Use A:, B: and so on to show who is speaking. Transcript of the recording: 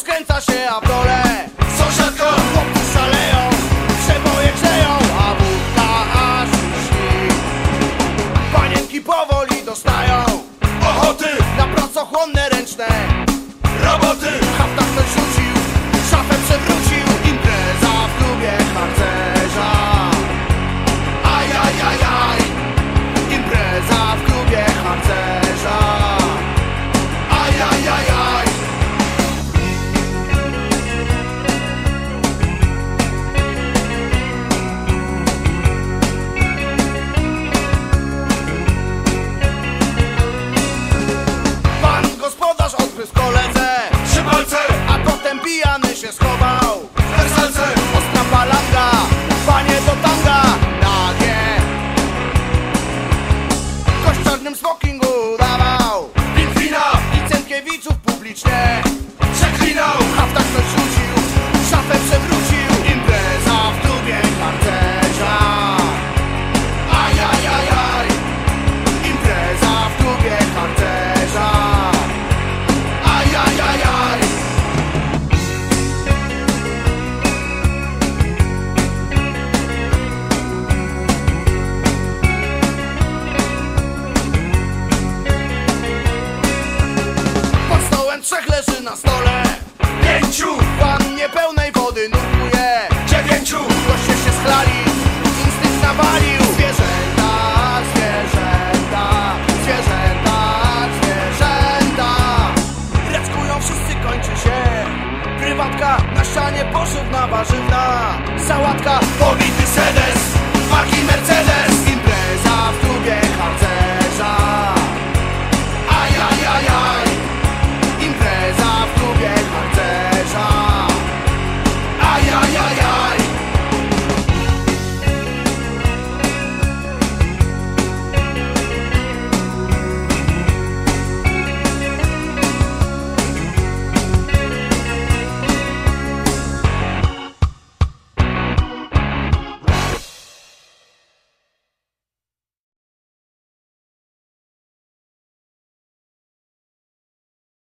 A: rozkręca się, a prole Sąsiadko, chłopcy szaleją, przeboje grzeją, a wódka aż śni Panienki powoli dostają Ochoty na pracochłonne ręczne Jestem pijany, się schował. Wersalce, ostra palanga. Panie do tanga, nagie Kość w czarnym smokingu dawał. trzech leży na stole. Pięciu Pan niepełnej wody nurkuje. Dziewięciu Goście się schlali Instynkt nawalił. Zwierzęta, zwierzęta Zwierzęta, zwierzęta. Reckują wszyscy, kończy się. Prywatka na ścianie poszedł warzywna. Sałatka